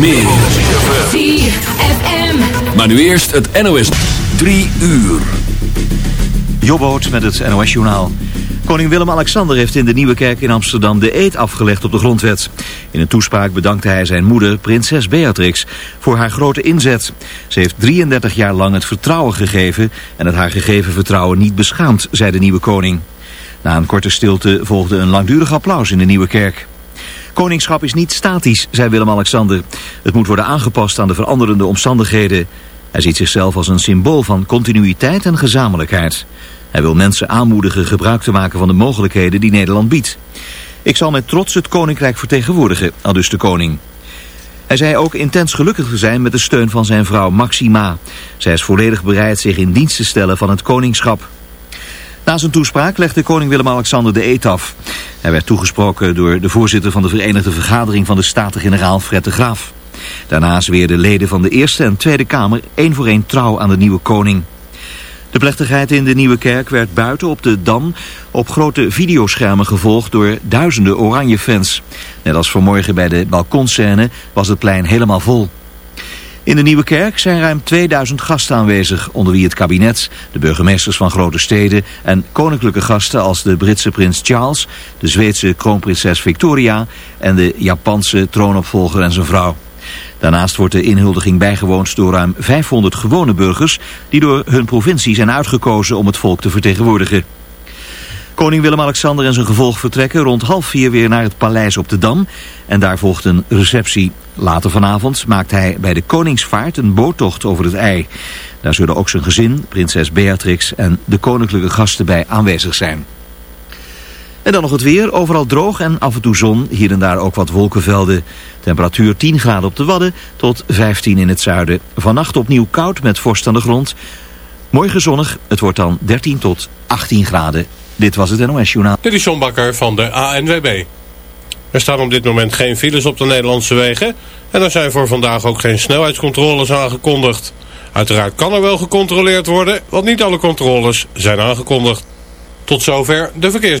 meer. ZFM. Maar nu eerst het NOS 3 uur. Jobboot met het NOS-journaal. Koning Willem-Alexander heeft in de Nieuwe Kerk in Amsterdam de eed afgelegd op de grondwet. In een toespraak bedankte hij zijn moeder, prinses Beatrix, voor haar grote inzet. Ze heeft 33 jaar lang het vertrouwen gegeven en het haar gegeven vertrouwen niet beschaamd, zei de nieuwe koning. Na een korte stilte volgde een langdurig applaus in de Nieuwe Kerk. Koningschap is niet statisch, zei Willem-Alexander. Het moet worden aangepast aan de veranderende omstandigheden. Hij ziet zichzelf als een symbool van continuïteit en gezamenlijkheid. Hij wil mensen aanmoedigen gebruik te maken van de mogelijkheden die Nederland biedt. Ik zal met trots het koninkrijk vertegenwoordigen, aldus de koning. Hij zei ook intens gelukkig te zijn met de steun van zijn vrouw Maxima. Zij is volledig bereid zich in dienst te stellen van het koningschap. Na zijn toespraak legde koning Willem-Alexander de eet af. Hij werd toegesproken door de voorzitter van de Verenigde Vergadering van de Staten-Generaal Fred de Graaf. Daarna zweerden leden van de Eerste en Tweede Kamer één voor één trouw aan de nieuwe koning. De plechtigheid in de Nieuwe Kerk werd buiten op de Dam op grote videoschermen gevolgd door duizenden oranje fans. Net als vanmorgen bij de balkonscène was het plein helemaal vol. In de Nieuwe Kerk zijn ruim 2000 gasten aanwezig, onder wie het kabinet, de burgemeesters van grote steden en koninklijke gasten als de Britse prins Charles, de Zweedse kroonprinses Victoria en de Japanse troonopvolger en zijn vrouw. Daarnaast wordt de inhuldiging bijgewoond door ruim 500 gewone burgers die door hun provincie zijn uitgekozen om het volk te vertegenwoordigen. Koning Willem-Alexander en zijn gevolg vertrekken rond half vier weer naar het paleis op de Dam. En daar volgt een receptie. Later vanavond maakt hij bij de Koningsvaart een boottocht over het IJ. Daar zullen ook zijn gezin, prinses Beatrix en de koninklijke gasten bij aanwezig zijn. En dan nog het weer. Overal droog en af en toe zon. Hier en daar ook wat wolkenvelden. Temperatuur 10 graden op de Wadden tot 15 in het zuiden. Vannacht opnieuw koud met vorst aan de grond. Morgen zonnig. Het wordt dan 13 tot 18 graden. Dit was het NOS Journaal. Dit is John van de ANWB. Er staan op dit moment geen files op de Nederlandse wegen. En er zijn voor vandaag ook geen snelheidscontroles aangekondigd. Uiteraard kan er wel gecontroleerd worden, want niet alle controles zijn aangekondigd. Tot zover de verkeers.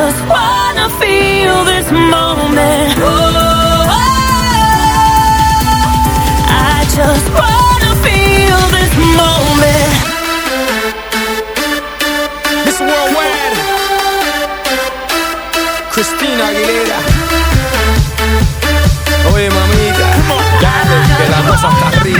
just wanna feel this moment. Oh, I just wanna feel this moment. Miss Worldwide, Christina Aguilera. Oye, mamita, dale, que la cosa está rica.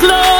close.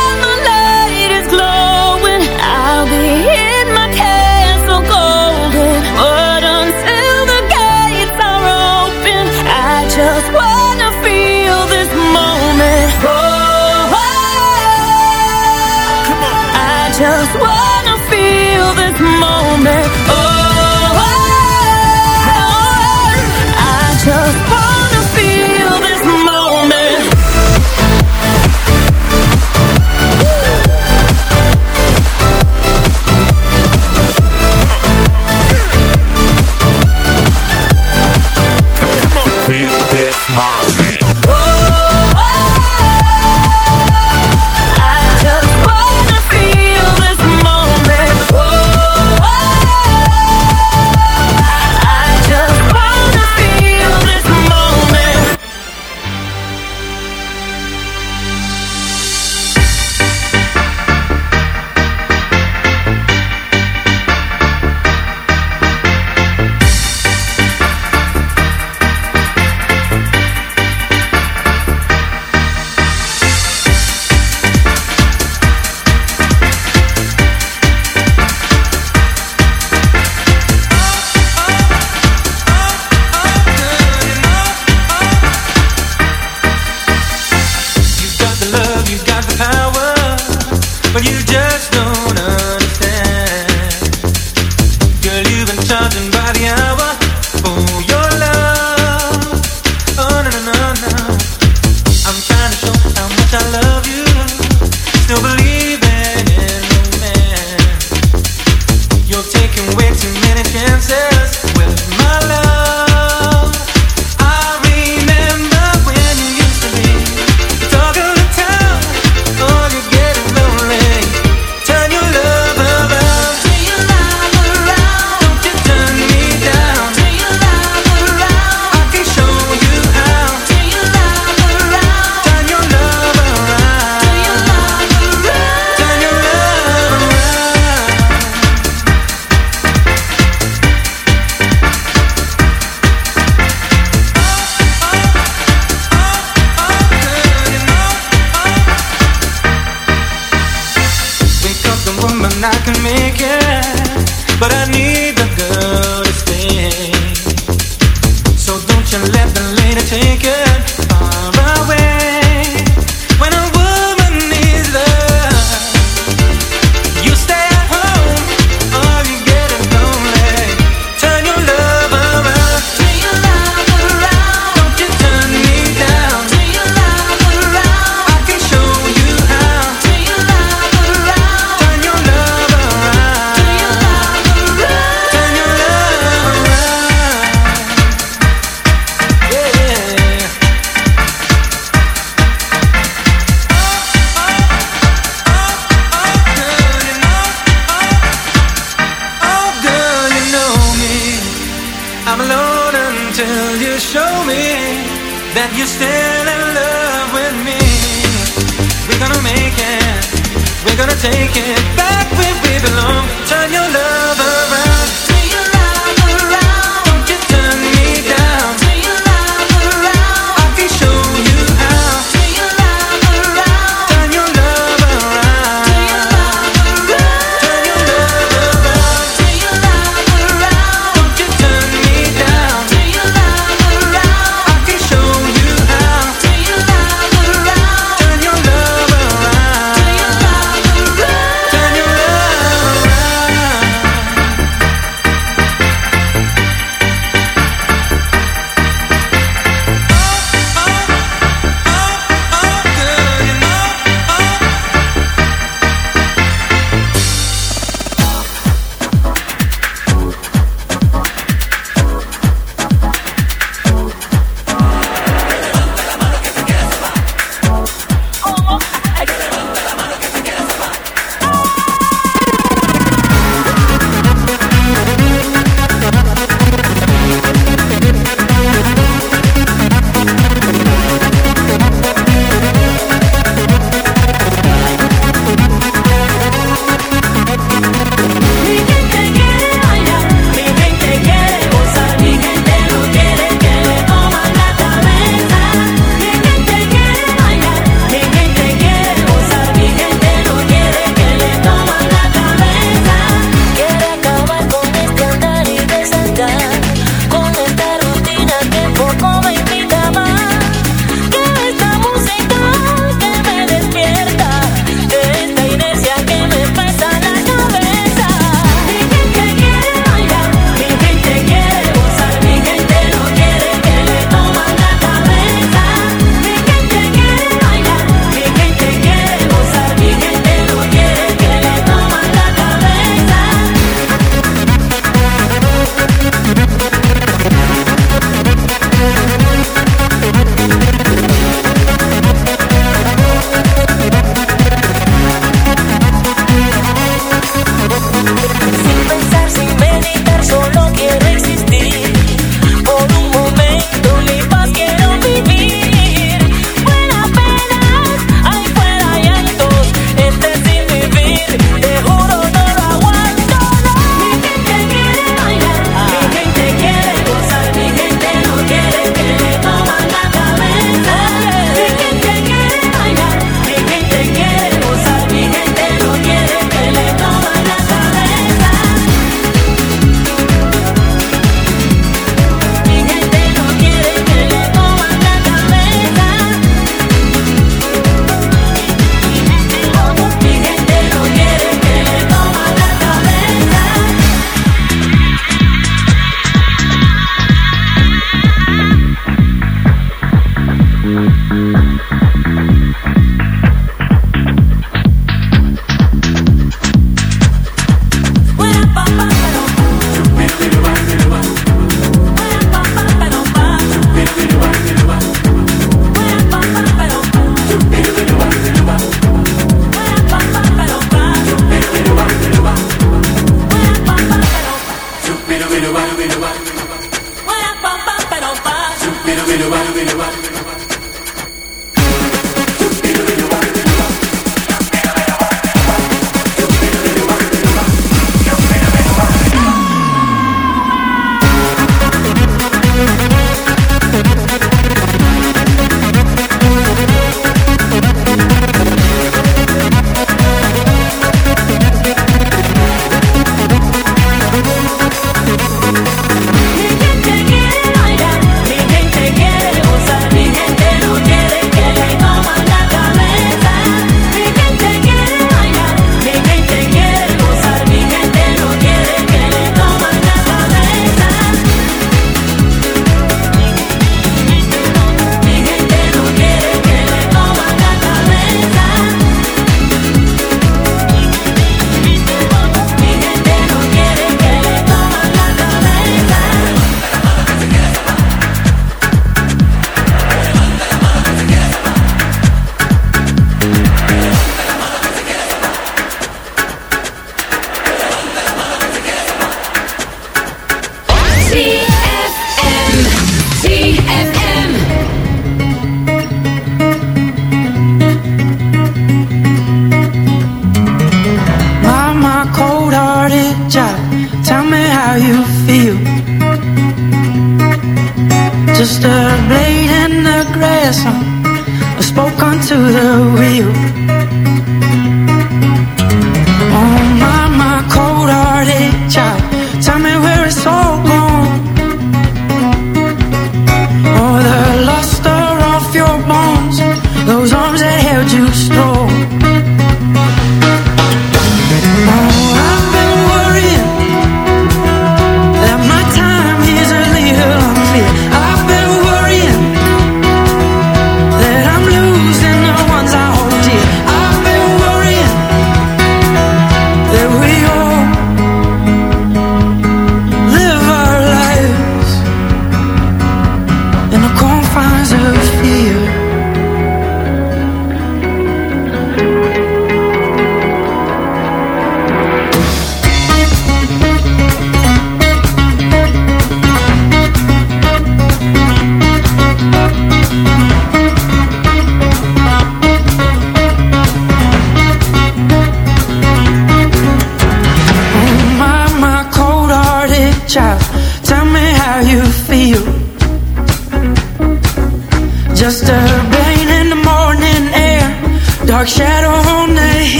just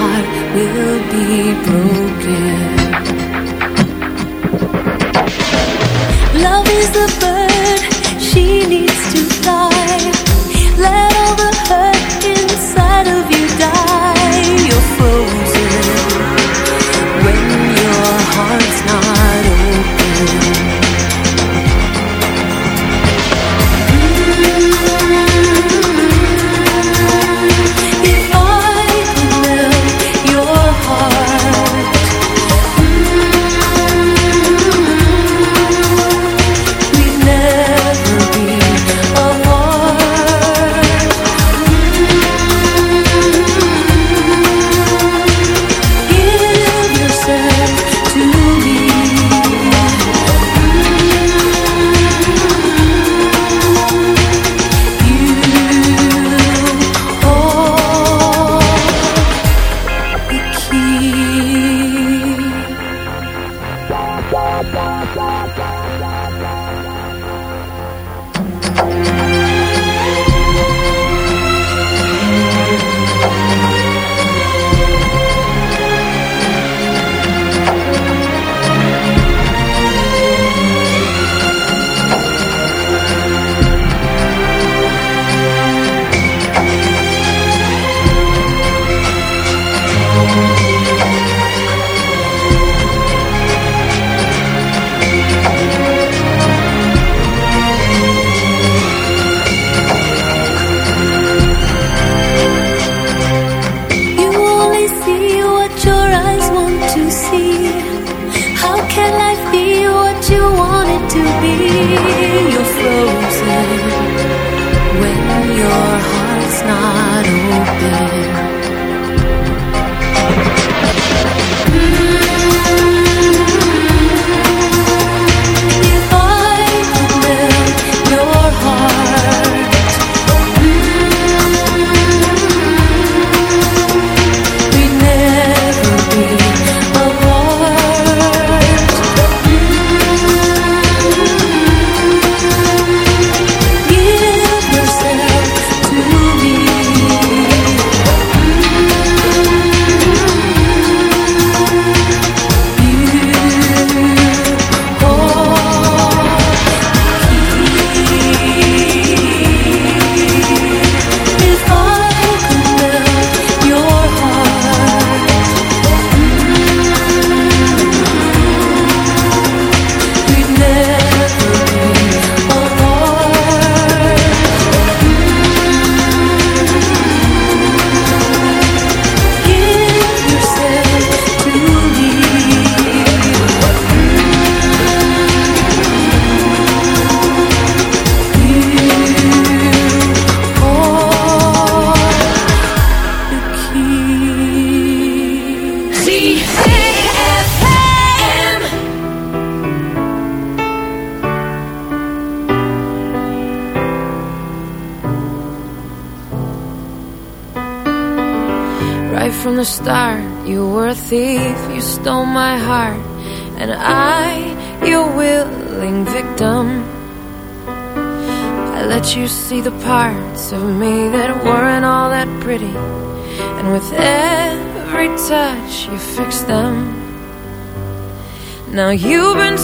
heart will be broken. You've been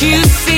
you see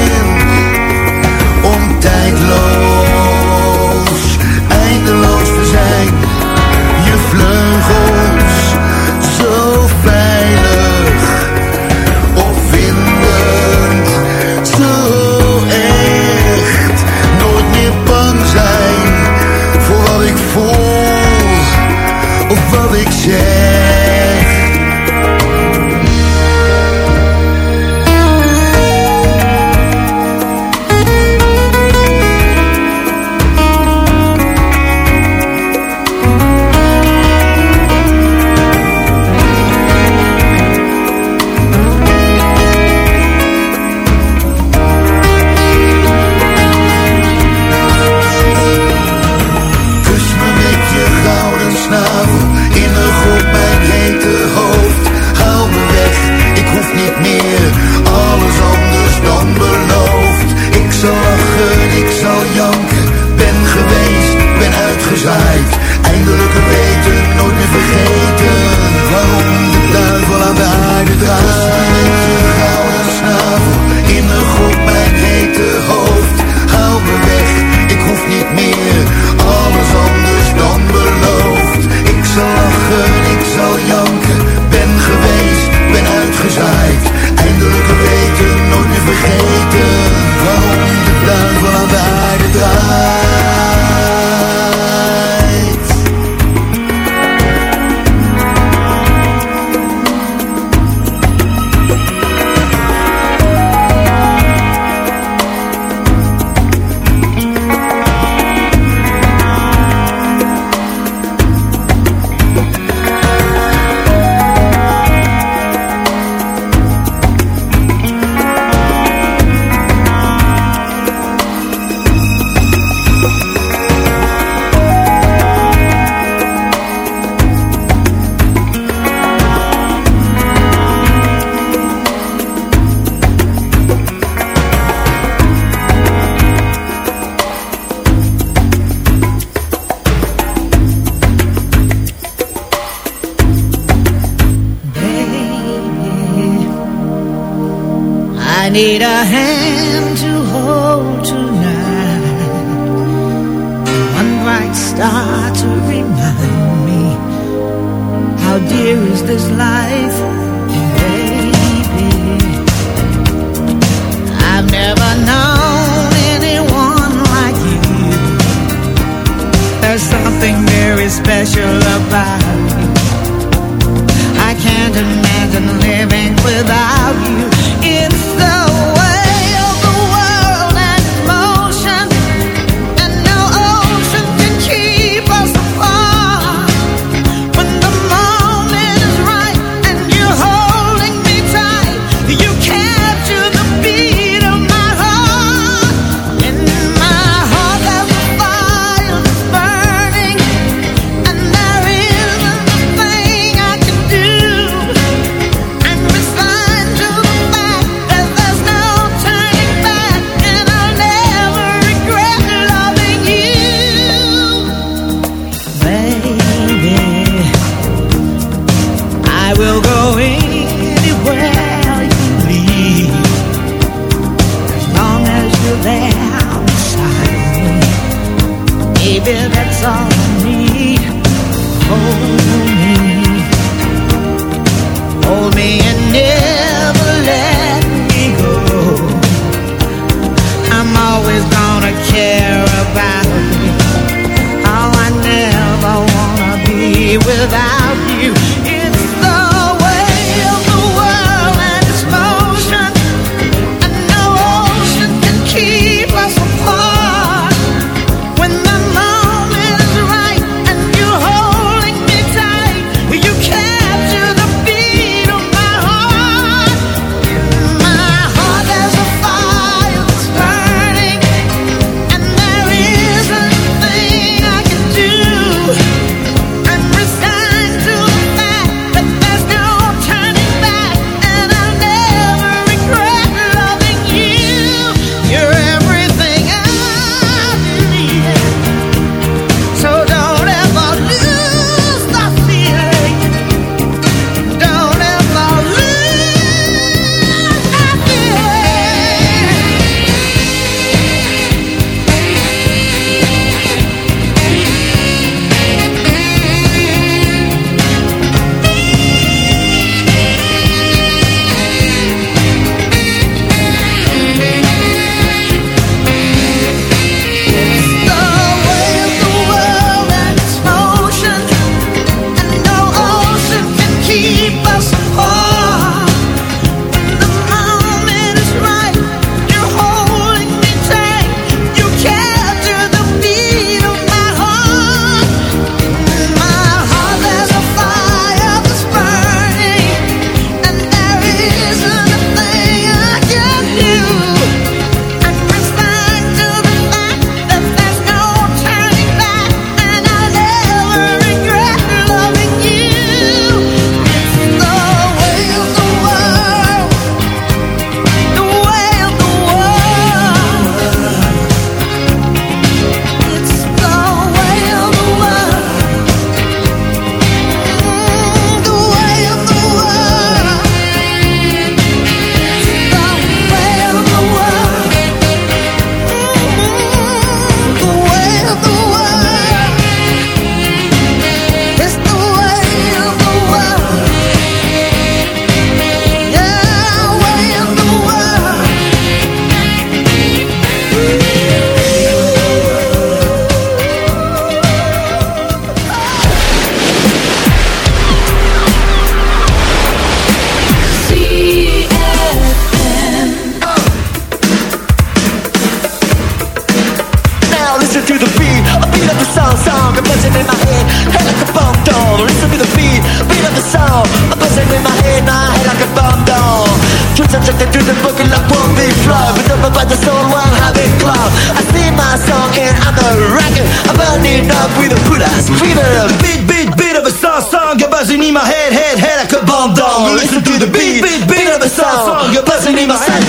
すみませんって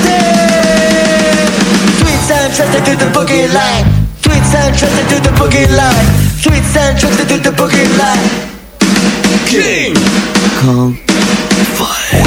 Sweet sound tries to the boogie line. Sweet sound tries to the boogie line. Sweet sound tries to the boogie line. King. Kong Fire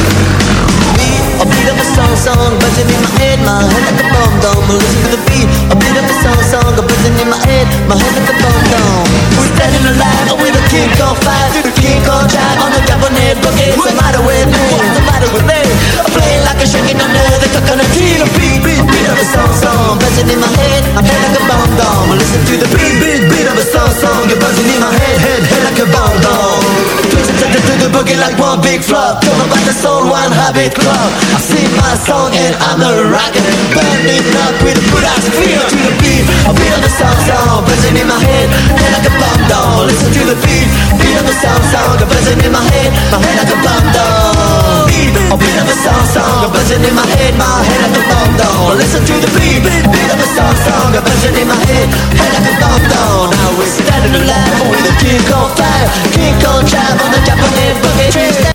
me. a bit of a song song buzzing in my head, my head like a bomb dome. Listen to the beat, a bit of a song song buzzing in my head, my head like a bomb dome. We're standing alive with a king on fire, through the king on drive on the Japanese boogie. What's the matter with me? What's the matter with me? I'm playing like a shaking under the coconut tree. The beat, beat, beat of a song song buzzing in my head, my head like a bomb dome. Listen to the beat, beat, beat of a song song, you're buzzing in my head, head, head like a bomb dome. Twist to the boogie like one big flop. Talk about the soul, one habit club. I sing my song and I'm a rocker. Burning up with a good ass feel to the beat. I of the song song, buzzing in my head, head like a bomb down. Listen to the beat, of the song song, buzzing in my head, my head like a bomb down. Beat, a beat of the song song, buzzing in my head, my head like a bomb down. Listen to the beat, beat of the song song, buzzing in my head, head like a bomb down. Now we're standing alive with a king on fire, king on drive on the Japanese boogie.